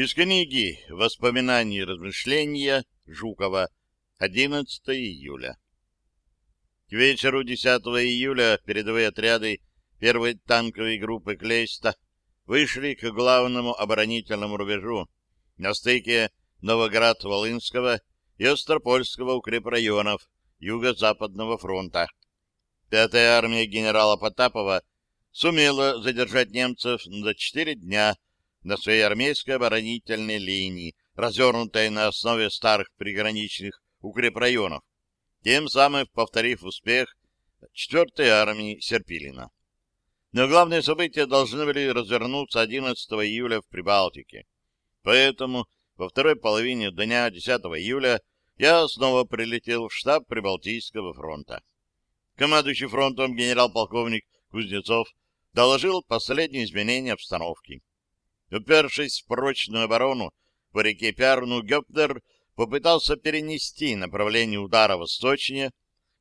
Из книги «Воспоминания и размышления» Жукова 11 июля. К вечеру 10 июля передовые отряды первой танковой группы Клейста вышли к главному оборонительному рубежу на стыке Новоград-Волынского и Остропольского укрепрайонов Юго-Западного фронта. Пятая армия генерала Потапова сумела задержать немцев за четыре дня на своей армейской оборонительной линии, развернутой на основе старых приграничных укрепрайонов, тем самым повторив успех 4-й армии Серпилина. Но главные события должны были развернуться 11 июля в Прибалтике. Поэтому во второй половине дня 10 июля я снова прилетел в штаб Прибалтийского фронта. Командующий фронтом генерал-полковник Кузнецов доложил последние изменения обстановки. Упершись в прочную оборону по реке Пярну, Гёпнер попытался перенести направление удара восточнее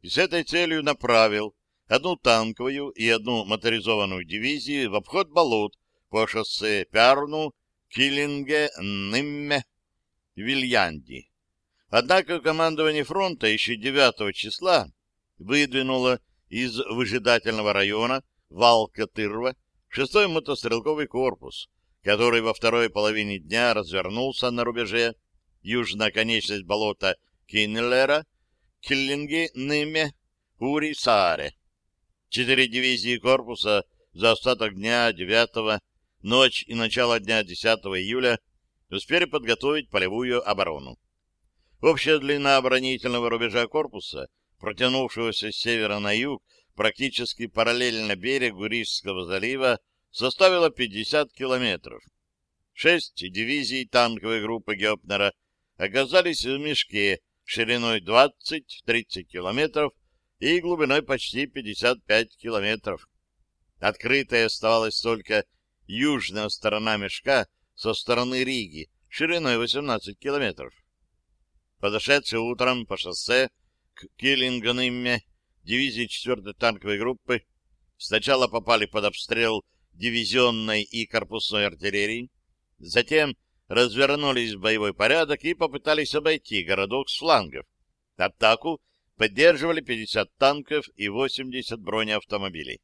и с этой целью направил одну танковую и одну моторизованную дивизии в обход болот по шоссе Пярну, Киллинге, Нимме, Вильянди. Однако командование фронта еще 9 числа выдвинуло из выжидательного района Валка-Тырва шестой мотострелковый корпус, который во второй половине дня развернулся на рубеже южная конечность болота Киннеллера, Киллинги, Ныме, Ури, Сааре. Четыре дивизии корпуса за остаток дня 9 ночь и начало дня 10 июля успели подготовить полевую оборону. Общая длина оборонительного рубежа корпуса, протянувшегося с севера на юг, практически параллельно берегу Рижского залива, составила 50 километров. Шесть дивизий танковой группы Гёпнера оказались в мешке шириной 20-30 километров и глубиной почти 55 километров. Открытой оставалась только южная сторона мешка со стороны Риги, шириной 18 километров. Подошедшие утром по шоссе к Киллинганымме дивизии 4-й танковой группы сначала попали под обстрел дивизионной и корпусной артиллерии, затем развернулись в боевой порядок и попытались обойти городок с флангов. Атаку поддерживали 50 танков и 80 бронеавтомобилей.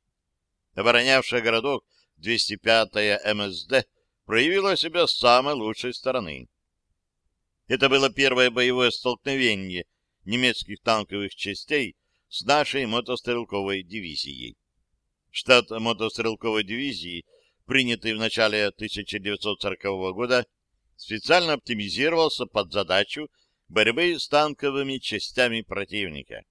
Оборонявшая городок 205-я МСД проявила себя с самой лучшей стороны. Это было первое боевое столкновение немецких танковых частей с нашей мотострелковой дивизией. Штат мотострелковой дивизии, принятый в начале 1940 года, специально оптимизировался под задачу борьбы с танковыми частями противника.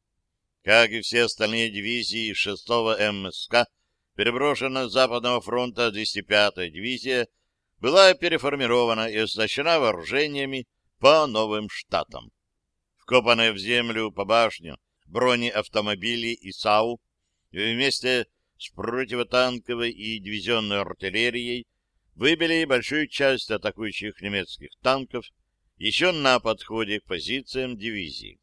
Как и все остальные дивизии 6-го МСК, переброшена с Западного фронта 205-я дивизия была переформирована и оснащена вооружениями по новым штатам. Вкопанные в землю по башню бронеавтомобили и САУ вместе с противотанковой и дивизионной артиллерией выбили большую часть атакующих немецких танков еще на подходе к позициям дивизии.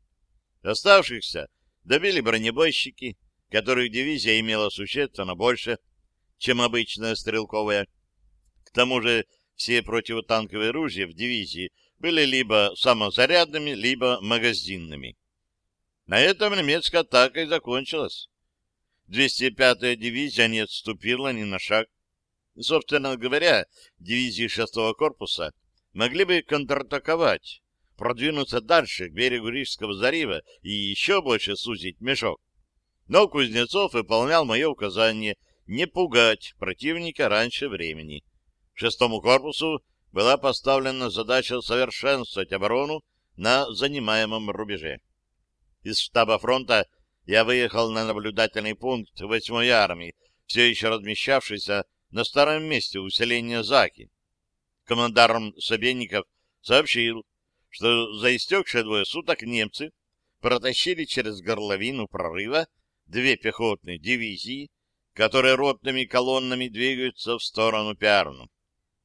Оставшихся добили бронебойщики, которых дивизия имела существенно больше, чем обычная стрелковая. К тому же все противотанковые ружья в дивизии были либо самозарядными, либо магазинными. На этом немецкая атака и закончилась. 205-я дивизия не отступила ни на шаг. Собственно говоря, дивизии 6-го корпуса могли бы контратаковать, продвинуться дальше к берегу Рижского залива и еще больше сузить мешок. Но Кузнецов выполнял мое указание не пугать противника раньше времени. Шестому корпусу была поставлена задача совершенствовать оборону на занимаемом рубеже. Из штаба фронта я выехал на наблюдательный пункт 8-й армии, все еще размещавшийся на старом месте усиления Заки. Командарм Собенников сообщил, что за истекшие двое суток немцы протащили через горловину прорыва две пехотные дивизии, которые ротными колоннами двигаются в сторону Пиарну.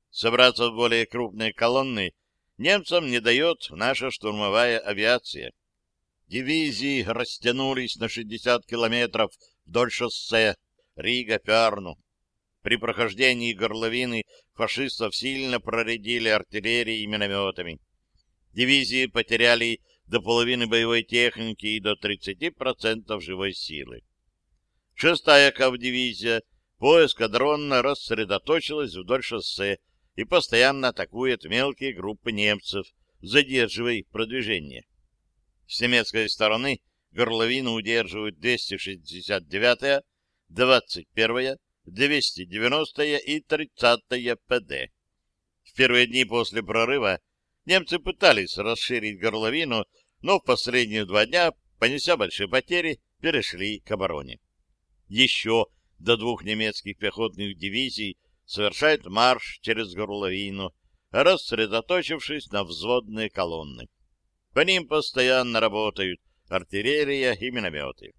Собраться в более крупные колонны немцам не дает наша штурмовая авиация. Дивизии растянулись на 60 километров вдоль шоссе Рига-Пярну. При прохождении горловины фашистов сильно проредили артиллерией и минометами. Дивизии потеряли до половины боевой техники и до 30% живой силы. Шестая кавдивизия по эскадронно рассредоточилась вдоль шоссе и постоянно атакует мелкие группы немцев, задерживая их продвижение. С немецкой стороны горловину удерживают 269-я, 21-я, 290-я и 30-я ПД. В первые дни после прорыва немцы пытались расширить горловину, но в последние два дня, понеся большие потери, перешли к обороне. Еще до двух немецких пехотных дивизий совершают марш через горловину, рассредоточившись на взводные колонны. По ним постоянно работают артиллерия и минометы.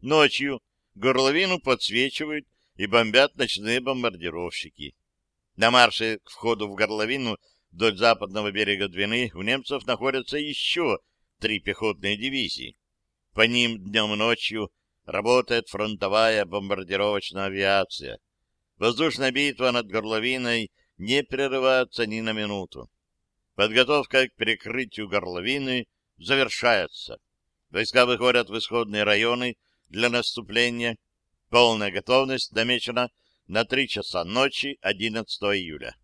Ночью горловину подсвечивают и бомбят ночные бомбардировщики. На марше к входу в горловину вдоль западного берега Двины у немцев находятся еще три пехотные дивизии. По ним днем и ночью работает фронтовая бомбардировочная авиация. Воздушная битва над горловиной не прерывается ни на минуту. Подготовка к перекрытию горловины завершается. Войска выходят в исходные районы для наступления. Полная готовность намечена на 3 часа ночи 11 июля.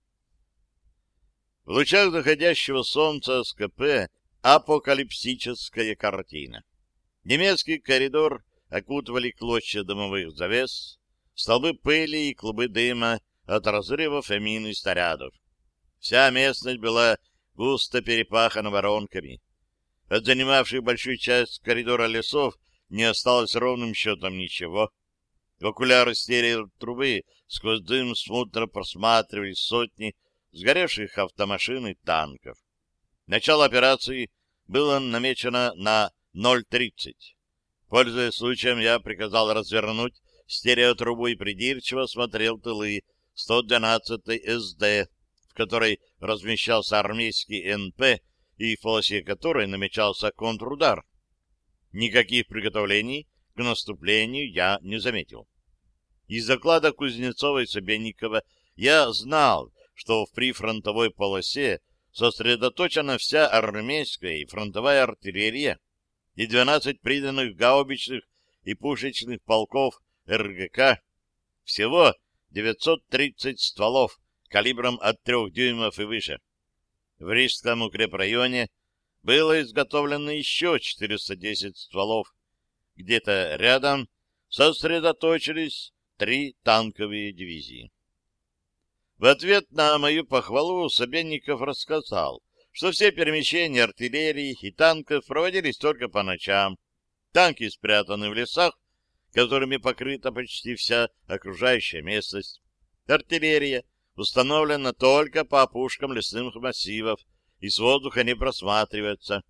В лучах заходящего солнца СКП апокалипсическая картина. Немецкий коридор окутывали клочья дымовых завес, столбы пыли и клубы дыма от разрывов и мин и снарядов. Вся местность была густо перепахана воронками. От занимавших большую часть коридора лесов не осталось ровным счетом ничего. В окуляры стереотрубы сквозь дым смутно просматривались сотни сгоревших автомашин и танков. Начало операции было намечено на 0.30. Пользуясь случаем, я приказал развернуть стереотрубу и придирчиво смотрел тылы 112-й СД, в которой размещался армейский НП и в полосе которой намечался контрудар. Никаких приготовлений к наступлению я не заметил. Из доклада Кузнецова и Собенникова я знал, что в прифронтовой полосе сосредоточена вся армейская и фронтовая артиллерия, и 12 приданных гаубичных и пушечных полков РГК, всего 930 стволов калибром от 3 дюймов и выше. В Рижском укрепрайоне было изготовлено еще 410 стволов. Где-то рядом сосредоточились три танковые дивизии. В ответ на мою похвалу Собенников рассказал, что все перемещения артиллерии и танков проводились только по ночам. Танки спрятаны в лесах, которыми покрыта почти вся окружающая местность. Артиллерия установлена только по опушкам лесных массивов и с воздуха не просматривается.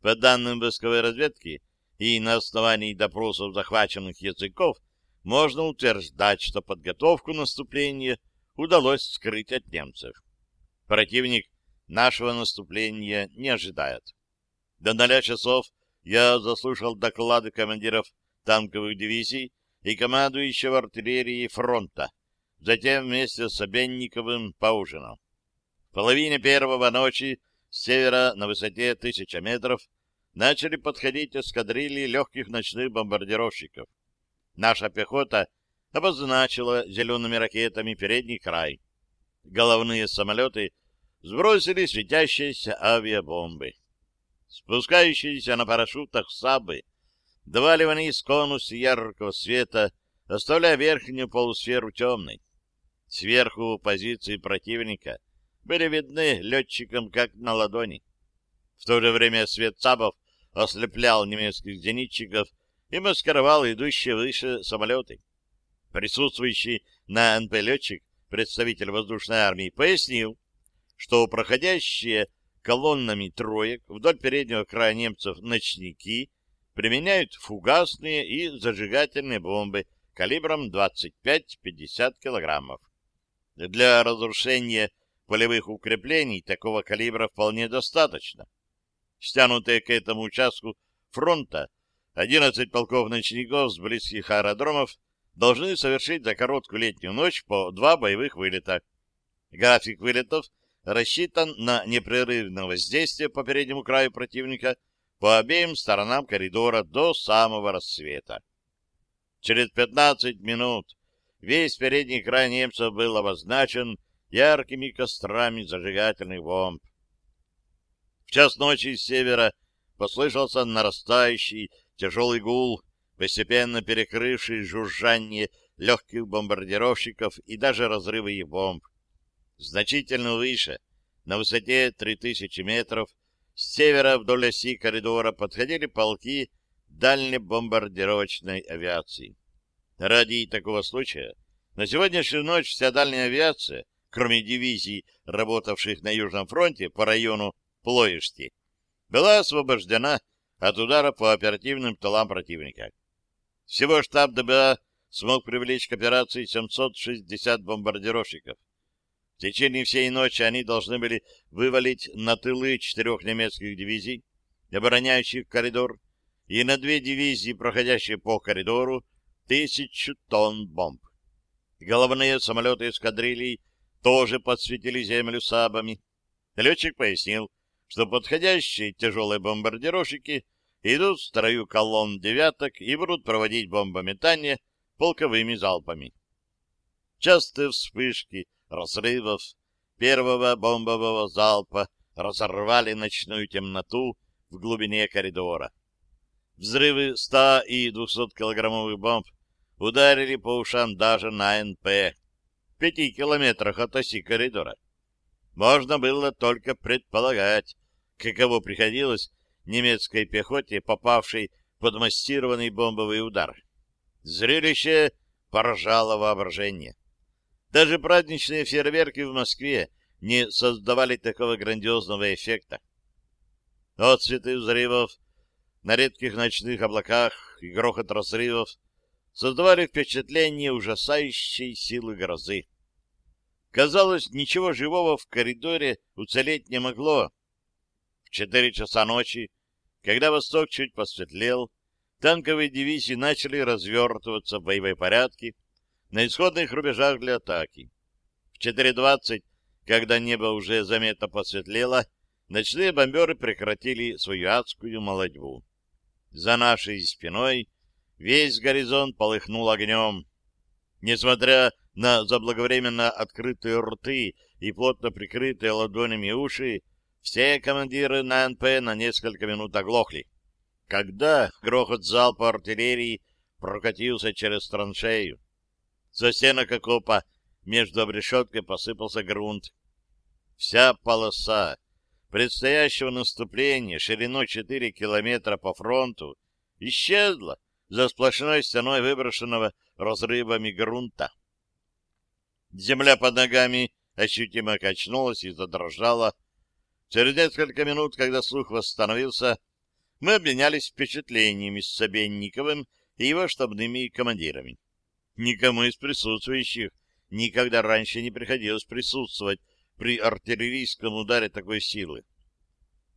По данным войсковой разведки и на основании допросов захваченных языков можно утверждать, что подготовку наступления удалось скрыть от немцев. Противник нашего наступления не ожидает. До ноля часов я заслушал доклады командиров танковых дивизий и командующего артиллерии фронта. Затем вместе с Обенниковым поужинал. В половине первого ночи с севера на высоте тысяча метров начали подходить эскадрильи легких ночных бомбардировщиков. Наша пехота обозначила зелеными ракетами передний край. Головные самолеты сбросили светящиеся авиабомбы. Спускающиеся на парашютах сабы давали вниз конус яркого света, оставляя верхнюю полусферу темной. Сверху позиции противника были видны летчикам как на ладони. В то же время свет сабов ослеплял немецких зенитчиков и маскировал идущие выше самолеты. Присутствующий на НП летчик, представитель воздушной армии, пояснил, что проходящие колоннами троек вдоль переднего края немцев ночники применяют фугасные и зажигательные бомбы калибром 25-50 килограммов. Для разрушения полевых укреплений такого калибра вполне достаточно. Стянутые к этому участку фронта 11 полков ночников с близких аэродромов должны совершить за короткую летнюю ночь по два боевых вылета. График вылетов рассчитан на непрерывное воздействие по переднему краю противника по обеим сторонам коридора до самого рассвета. Через 15 минут весь передний край немцев был обозначен яркими кострами зажигательных бомб. В час ночи с севера послышался нарастающий тяжелый гул, постепенно перекрывший жужжание легких бомбардировщиков и даже разрывы их бомб. Значительно выше, на высоте 3000 метров, с севера вдоль оси коридора подходили полки дальнебомбардировочной авиации. Ради такого случая на сегодняшнюю ночь вся дальняя авиация, кроме дивизий, работавших на Южном фронте по району Плоишти, была освобождена от удара по оперативным тылам противника. Всего штаб ДБА смог привлечь к операции 760 бомбардировщиков. В течение всей ночи они должны были вывалить на тылы четырех немецких дивизий, обороняющих коридор, и на две дивизии, проходящие по коридору, тысячу тонн бомб. Головные самолеты эскадрилий тоже подсветили землю сабами. Летчик пояснил, что подходящие тяжелые бомбардировщики идут в строю колонн девяток и будут проводить бомбометание полковыми залпами. Частые вспышки разрывов первого бомбового залпа разорвали ночную темноту в глубине коридора. Взрывы 100 и 200-килограммовых бомб ударили по ушам даже на НП, в пяти километрах от оси коридора. Можно было только предполагать, каково приходилось немецкой пехоте, попавшей под массированный бомбовый удар. Зрелище поражало воображение. Даже праздничные фейерверки в Москве не создавали такого грандиозного эффекта. Отцветы взрывов на редких ночных облаках и грохот разрывов создавали впечатление ужасающей силы грозы. Казалось, ничего живого в коридоре уцелеть не могло. В четыре часа ночи, когда восток чуть посветлел, танковые дивизии начали развертываться в боевой порядке на исходных рубежах для атаки. В 4.20, когда небо уже заметно посветлело, ночные бомберы прекратили свою адскую молодьбу. За нашей спиной весь горизонт полыхнул огнем. Несмотря на заблаговременно открытые рты и плотно прикрытые ладонями уши, все командиры на НП на несколько минут оглохли. Когда грохот залпа артиллерии прокатился через траншею, со стенок окопа между обрешеткой посыпался грунт. Вся полоса предстоящего наступления шириной 4 километра по фронту исчезла за сплошной стеной выброшенного разрывами грунта. Земля под ногами ощутимо качнулась и задрожала. Через несколько минут, когда слух восстановился, мы обменялись впечатлениями с Собенниковым и его штабными командирами. Никому из присутствующих никогда раньше не приходилось присутствовать при артиллерийском ударе такой силы.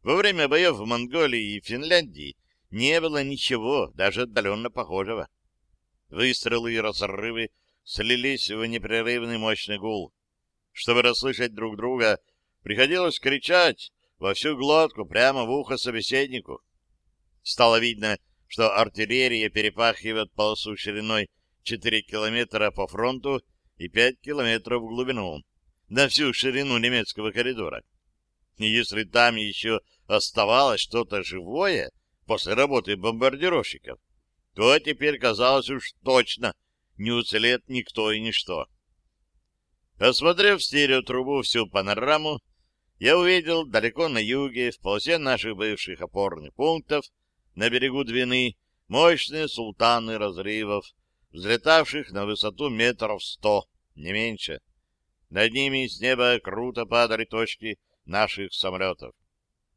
Во время боев в Монголии и Финляндии не было ничего, даже отдаленно похожего. Выстрелы и разрывы слились в непрерывный мощный гул. Чтобы расслышать друг друга, приходилось кричать во всю глотку прямо в ухо собеседнику. Стало видно, что артиллерия перепахивает полосу шириной 4 километра по фронту и 5 километров в глубину, на всю ширину немецкого коридора. И если там еще оставалось что-то живое после работы бомбардировщиков, то теперь казалось уж точно не уцелет никто и ничто. Осмотрев в стереотрубу всю панораму, я увидел далеко на юге, в полосе наших бывших опорных пунктов, на берегу Двины, мощные султаны разрывов, взлетавших на высоту метров сто, не меньше. Над ними с неба круто падали точки наших самолетов.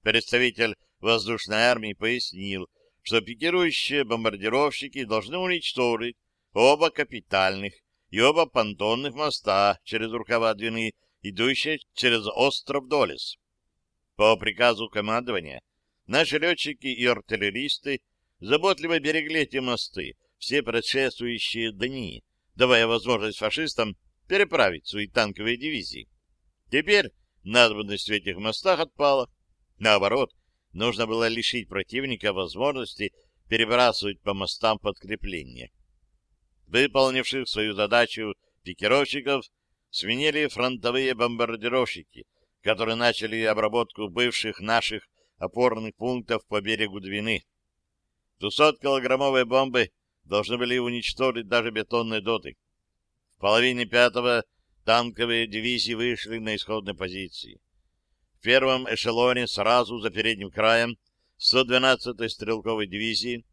Представитель воздушной армии пояснил, что пикирующие бомбардировщики должны уничтожить оба капитальных и оба понтонных моста через рукава Двины, идущие через остров Долес. По приказу командования наши летчики и артиллеристы заботливо берегли эти мосты, все предшествующие дни, давая возможность фашистам переправить свои танковые дивизии. Теперь надобность в этих мостах отпала. Наоборот, нужно было лишить противника возможности перебрасывать по мостам подкрепления. Выполнивших свою задачу пикировщиков сменили фронтовые бомбардировщики, которые начали обработку бывших наших опорных пунктов по берегу Двины. 200-килограммовые бомбы должны были уничтожить даже бетонные доты. В половине пятого танковые дивизии вышли на исходные позиции. Первом эшелоне сразу за передним краем 112-й стрелковой дивизии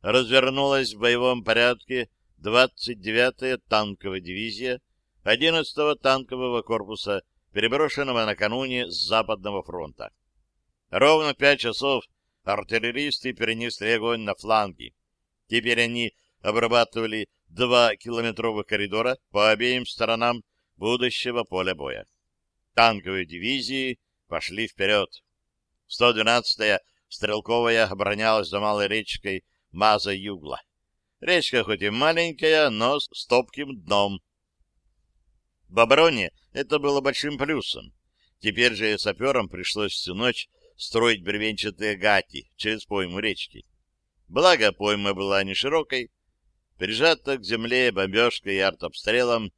развернулась в боевом порядке 29-я танковая дивизия 11-го танкового корпуса, переброшенного накануне с Западного фронта. Ровно пять часов артиллеристы перенесли огонь на фланги. Теперь они обрабатывали два километровых коридора по обеим сторонам будущего поля боя. Танковые дивизии пошли вперед. 112-я стрелковая оборонялась за малой речкой Маза-Югла. Речка хоть и маленькая, но с топким дном. В обороне это было большим плюсом. Теперь же саперам пришлось всю ночь строить бревенчатые гати через пойму речки. Благо, пойма была не широкой. Прижата к земле бомбежкой и артобстрелом,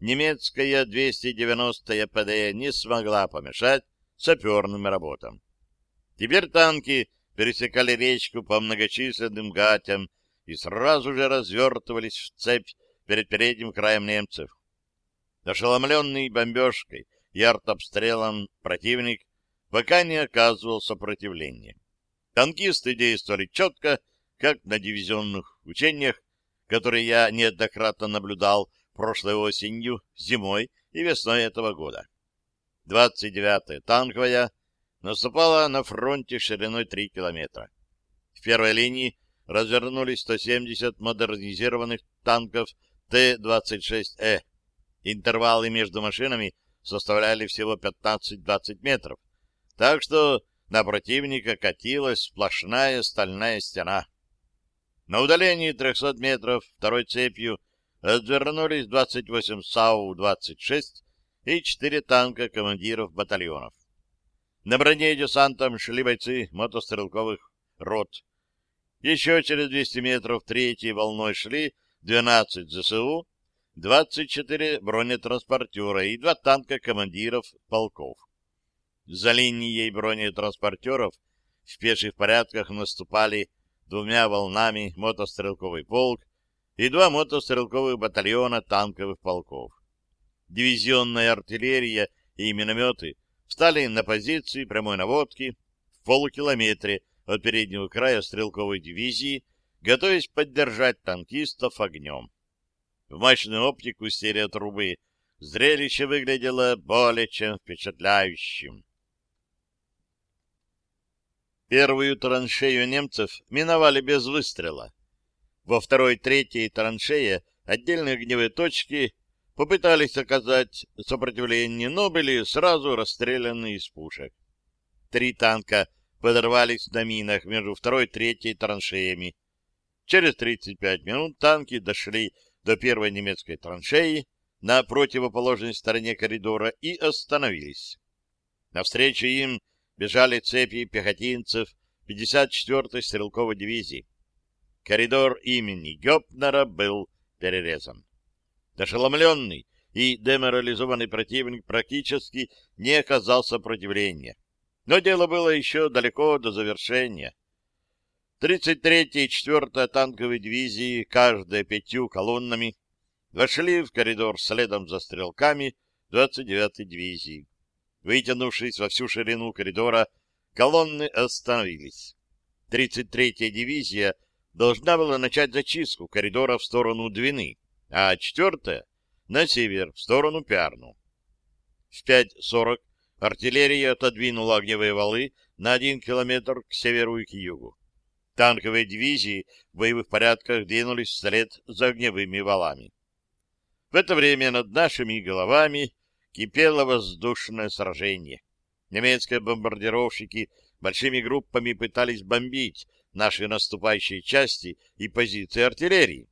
немецкая 290-я ПД не смогла помешать саперным работам. Теперь танки пересекали речку по многочисленным гатям и сразу же развертывались в цепь перед передним краем немцев. Ошеломленный бомбежкой и артобстрелом противник пока не оказывал сопротивления. Танкисты действовали четко, как на дивизионных учениях, которые я неоднократно наблюдал прошлой осенью, зимой и весной этого года. 29-я танковая наступала на фронте шириной 3 километра. В первой линии развернулись 170 модернизированных танков Т-26Э. Интервалы между машинами составляли всего 15-20 метров, так что на противника катилась сплошная стальная стена. На удалении 300 метров второй цепью развернулись 28 САУ-26 и 4 танка командиров батальонов. На броне десантом шли бойцы мотострелковых рот. Еще через 200 метров третьей волной шли 12 ЗСУ, 24 бронетранспортера и два танка командиров полков. За линией бронетранспортеров в пеших порядках наступали двумя волнами мотострелковый полк и два мотострелковых батальона танковых полков. Дивизионная артиллерия и минометы встали на позиции прямой наводки в полукилометре от переднего края стрелковой дивизии, готовясь поддержать танкистов огнем. В мощную оптику стереотрубы зрелище выглядело более чем впечатляющим. Первую траншею немцев миновали без выстрела. Во второй-третьей траншее отдельные огневые точки попытались оказать сопротивление, но были сразу расстреляны из пушек. Три танка подорвались на минах между второй и третьей траншеями. Через 35 минут танки дошли до первой немецкой траншеи на противоположной стороне коридора и остановились. Навстречу им бежали цепи пехотинцев 54-й стрелковой дивизии. Коридор имени Гёпнера был перерезан. Ошеломленный и деморализованный противник практически не оказал сопротивления. Но дело было еще далеко до завершения. 33-я и 4-я танковые дивизии, каждая пятью колоннами, вошли в коридор следом за стрелками 29-й дивизии. Вытянувшись во всю ширину коридора, колонны остановились. 33-я дивизия должна была начать зачистку коридора в сторону Двины, а 4-я — на север, в сторону Пярну. В 5.40 артиллерия отодвинула огневые валы на один километр к северу и к югу. Танковые дивизии в боевых порядках двинулись вслед за огневыми валами. В это время над нашими головами кипело воздушное сражение. Немецкие бомбардировщики большими группами пытались бомбить наши наступающие части и позиции артиллерии.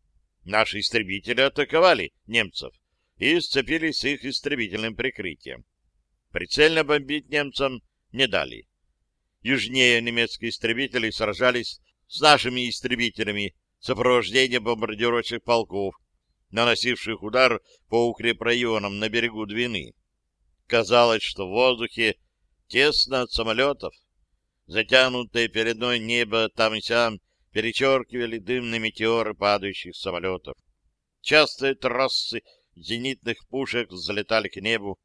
Наши истребители атаковали немцев и сцепились с их истребительным прикрытием. Прицельно бомбить немцам не дали. Южнее немецкие истребители сражались с нашими истребителями сопровождения бомбардировочных полков, наносивших удар по укрепрайонам на берегу Двины. Казалось, что в воздухе тесно от самолетов. Затянутое передной небо там и сям перечеркивали дымные метеоры падающих самолетов. Частые трассы зенитных пушек взлетали к небу.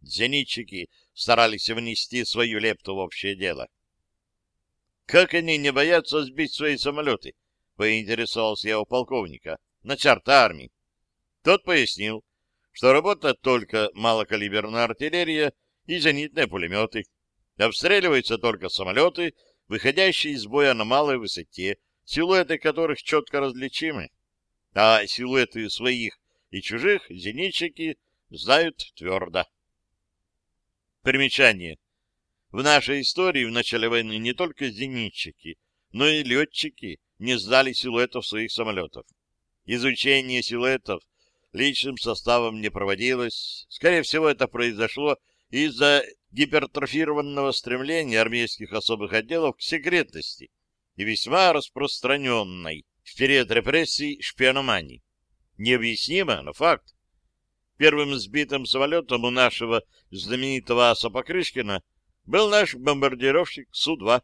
Зенитчики старались внести свою лепту в общее дело. Как они не боятся сбить свои самолеты? Поинтересовался я у полковника, начарта армии. Тот пояснил, что работает только малокалиберная артиллерия и зенитные пулеметы. Обстреливаются только самолеты, выходящие из боя на малой высоте, силуэты которых четко различимы. А силуэты своих и чужих зенитчики знают твердо. Примечание. В нашей истории в начале войны не только зенитчики, но и летчики не сдали силуэтов своих самолетов. Изучение силуэтов личным составом не проводилось. Скорее всего, это произошло из-за гипертрофированного стремления армейских особых отделов к секретности и весьма распространенной в период репрессий шпиономании. Необъяснимо, но факт. Первым сбитым самолетом у нашего знаменитого аса Покрышкина был наш бомбардировщик Су-2.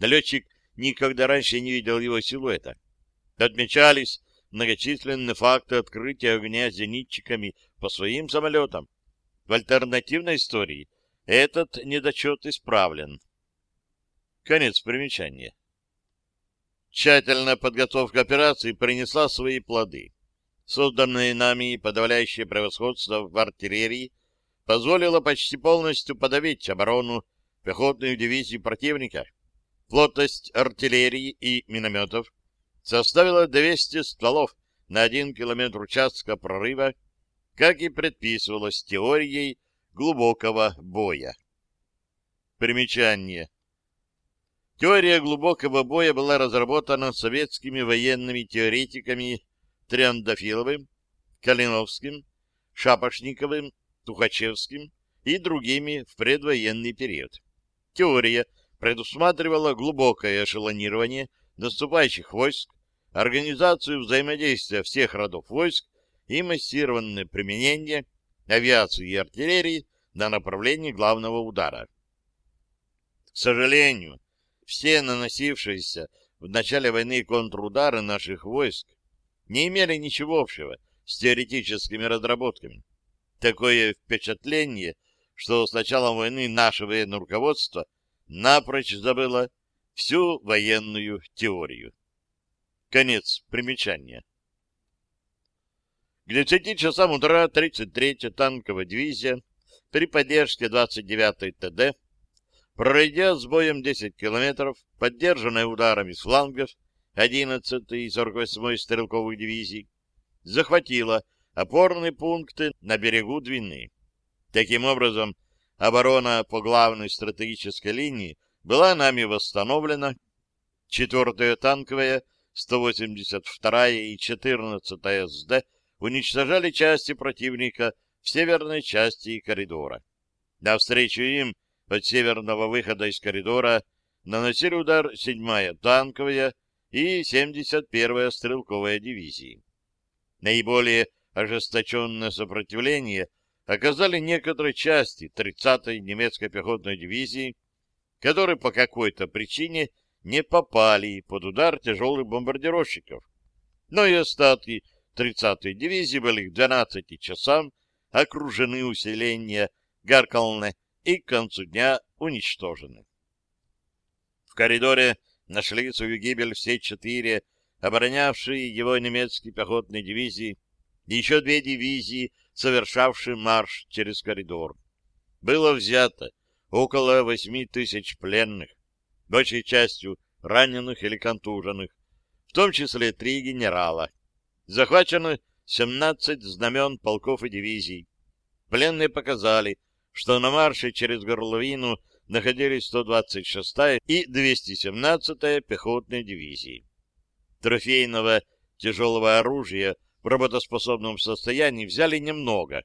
Летчик никогда раньше не видел его силуэта. Отмечались многочисленные факты открытия огня зенитчиками по своим самолетам. В альтернативной истории этот недочет исправлен. Конец примечания. Тщательная подготовка операции принесла свои плоды. Созданное нами подавляющее превосходство в артиллерии позволило почти полностью подавить оборону пехотных дивизий противника. Плотность артиллерии и минометов составила 200 стволов на один километр участка прорыва, как и предписывалось теорией глубокого боя. Примечание. Теория глубокого боя была разработана советскими военными теоретиками Триандафиловым, Калиновским, Шапошниковым, Тухачевским и другими в предвоенный период. Теория предусматривала глубокое эшелонирование наступающих войск, организацию взаимодействия всех родов войск и массированное применение авиации и артиллерии на направлении главного удара. К сожалению, все наносившиеся в начале войны контрудары наших войск не имели ничего общего с теоретическими разработками. Такое впечатление, что с началом войны наше военное руководство напрочь забыло всю военную теорию. Конец примечания. К 10 часам утра 33-я танковая дивизия при поддержке 29-й ТД, пройдя с боем 10 километров, поддержанная ударами с флангов 11-й и 48-й стрелковых дивизий, захватила опорные пункты на берегу Двины. Таким образом, оборона по главной стратегической линии была нами восстановлена. 4-я танковая, 182-я и 14-я СД уничтожали части противника в северной части коридора. Навстречу им от северного выхода из коридора наносили удар 7-я танковая и 71-я стрелковая дивизии. Наиболее ожесточенное сопротивление оказали некоторые части 30-й немецкой пехотной дивизии, которые по какой-то причине не попали под удар тяжелых бомбардировщиков. Но и остатки 30-й дивизии были к 12 часам окружены усиления Гаркалне и к концу дня уничтожены. В коридоре нашли свою гибель все четыре оборонявшие его немецкие пехотные дивизии и еще две дивизии, совершавшие марш через коридор. Было взято около восьми тысяч пленных, большей частью раненых или контуженных, в том числе три генерала. Захвачено 17 знамен полков и дивизий. Пленные показали, что на марше через горловину находились 126-я и 217-я пехотные дивизии. Трофейного тяжелого оружия в работоспособном состоянии взяли немного,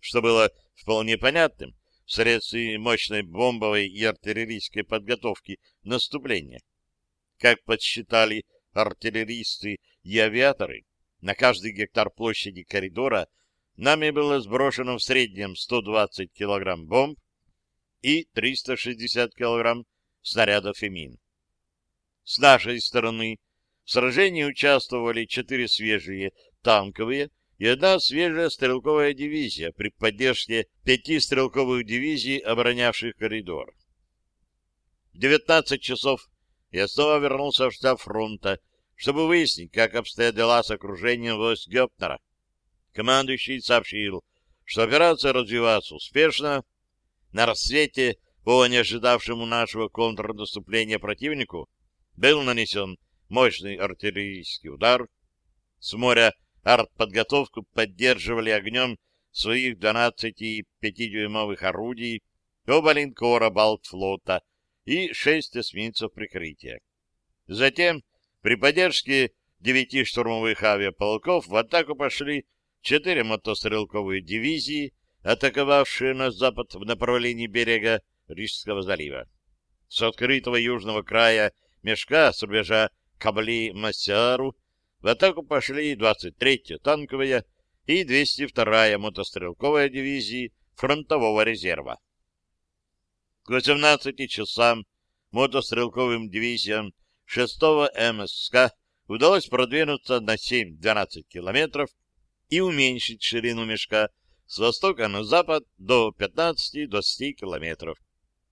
что было вполне понятным вследствие мощной бомбовой и артиллерийской подготовки наступления. Как подсчитали артиллеристы и авиаторы, на каждый гектар площади коридора нами было сброшено в среднем 120 килограмм бомб и 360 килограмм снарядов и мин. С нашей стороны в сражении участвовали четыре свежие танковые и одна свежая стрелковая дивизия при поддержке пяти стрелковых дивизий, оборонявших коридор. В 19 часов я снова вернулся в штаб фронта, чтобы выяснить, как обстоят дела с окружением войск Гёпнера. Командующий сообщил, что операция развивается успешно. На рассвете, по неожидавшему нашего контрнаступления противнику, был нанесен мощный артиллерийский удар. С моря артподготовку поддерживали огнем своих 12 и 5-дюймовых орудий оба линкора Балтфлота и шесть эсминцев прикрытия. Затем при поддержке девяти штурмовых авиаполков в атаку пошли четыре мотострелковые дивизии, атаковавшие на запад в направлении берега Рижского залива. С открытого южного края мешка с рубежа Кабли-Масяру в атаку пошли 23-я танковая и 202-я мотострелковая дивизии фронтового резерва. К 18 часам мотострелковым дивизиям 6-го МСК удалось продвинуться на 7-12 километров и уменьшить ширину мешка с востока на запад до 15-20 километров.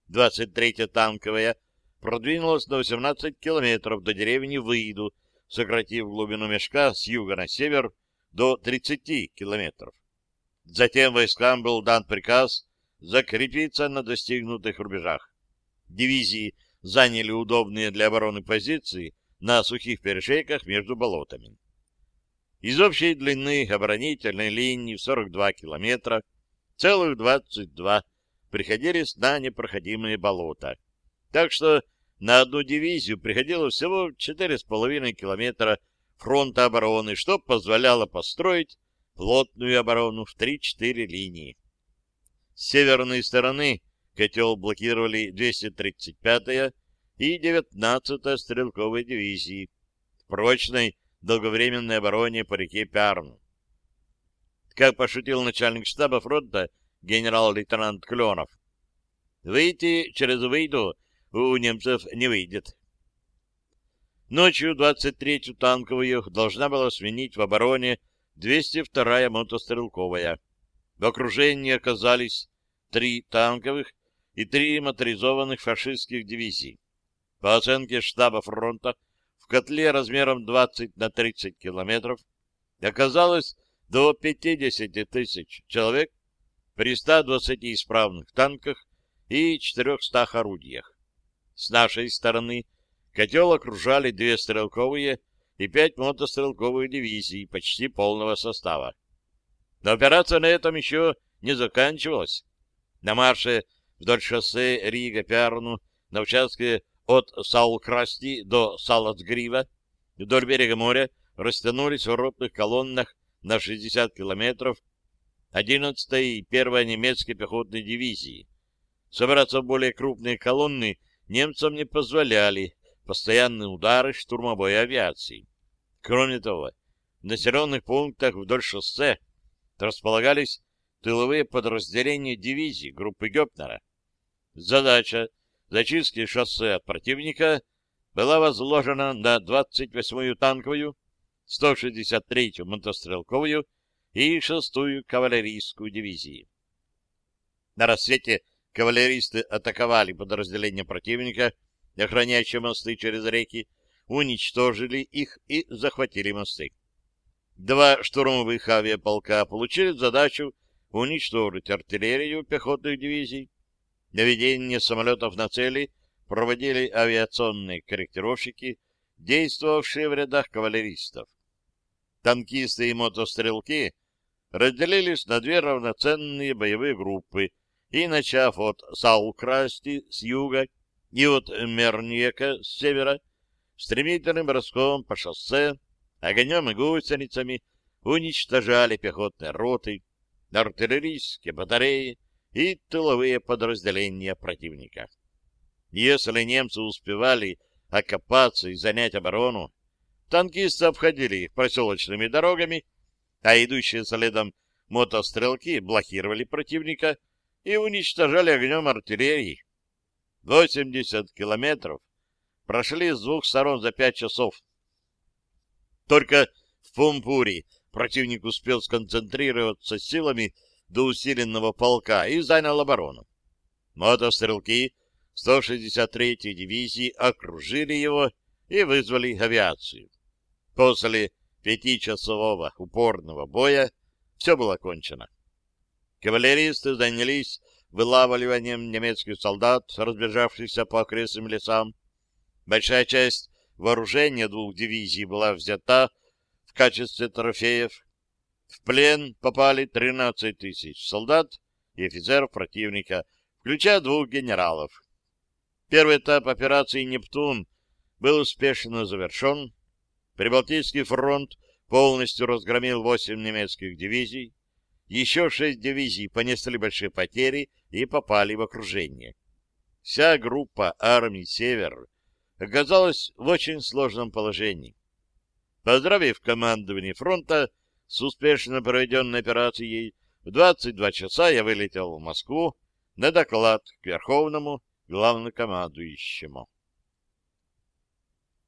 23-я танковая продвинулась на 18 километров до деревни Выйду, сократив глубину мешка с юга на север до 30 километров. Затем войскам был дан приказ закрепиться на достигнутых рубежах. Дивизии заняли удобные для обороны позиции на сухих перешейках между болотами. Из общей длины оборонительной линии в 42 километра целых 22 приходились на непроходимые болота. Так что на одну дивизию приходилось всего 4,5 километра фронта обороны, что позволяло построить плотную оборону в 3-4 линии. С северной стороны Котел блокировали 235-я и 19-я стрелковые дивизии в прочной долговременной обороне по реке Пярну. Как пошутил начальник штаба фронта генерал-лейтенант Кленов, выйти через выйду у немцев не выйдет. Ночью 23-ю танковую должна была сменить в обороне 202-я мотострелковая. В окружении оказались три танковых и три моторизованных фашистских дивизий. По оценке штаба фронта, котле размером 20 на 30 километров оказалось до 50 тысяч человек при 120 исправных танках и 400 орудиях. С нашей стороны котел окружали две стрелковые и пять мотострелковых дивизий почти полного состава. Но операция на этом еще не заканчивалась. На марше вдоль шоссе Рига-Пярну на участке от Саул-Красти до Салацгрива вдоль берега моря растянулись в ротных колоннах на 60 километров 11-я и 1-я немецкие пехотные дивизии. Собраться в более крупные колонны немцам не позволяли постоянные удары штурмовой авиации. Кроме того, в населенных пунктах вдоль шоссе располагались тыловые подразделения дивизии группы Гёпнера. Задача зачистки шоссе от противника была возложена на 28-ю танковую, 163-ю мотострелковую и 6-ю кавалерийскую дивизии. На рассвете кавалеристы атаковали подразделения противника, охраняющие мосты через реки, уничтожили их и захватили мосты. Два штурмовых авиаполка получили задачу уничтожить артиллерию пехотных дивизий, Наведение самолетов на цели проводили авиационные корректировщики, действовавшие в рядах кавалеристов. Танкисты и мотострелки разделились на две равноценные боевые группы и, начав от Саул-Красти с юга и от Мерньека с севера, стремительным броском по шоссе огнем и гусеницами уничтожали пехотные роты, артиллерийские батареи и тыловые подразделения противника. Если немцы успевали окопаться и занять оборону, танкисты обходили их проселочными дорогами, а идущие следом мотострелки блокировали противника и уничтожали огнем артиллерии. 80 километров прошли с двух сторон за пять часов. Только в Пумпури противник успел сконцентрироваться силами до усиленного полка и занял оборону. Мотострелки 163-й дивизии окружили его и вызвали авиацию. После пятичасового упорного боя все было кончено. Кавалеристы занялись вылавливанием немецких солдат, разбежавшихся по окрестным лесам. Большая часть вооружения двух дивизий была взята в качестве трофеев. В плен попали 13 тысяч солдат и офицеров противника, включая двух генералов. Первый этап операции «Нептун» был успешно завершен. Прибалтийский фронт полностью разгромил восемь немецких дивизий. Еще шесть дивизий понесли большие потери и попали в окружение. Вся группа армий «Север» оказалась в очень сложном положении. Поздравив командование фронта с успешно проведенной операцией, в 22 часа я вылетел в Москву на доклад к Верховному главнокомандующему.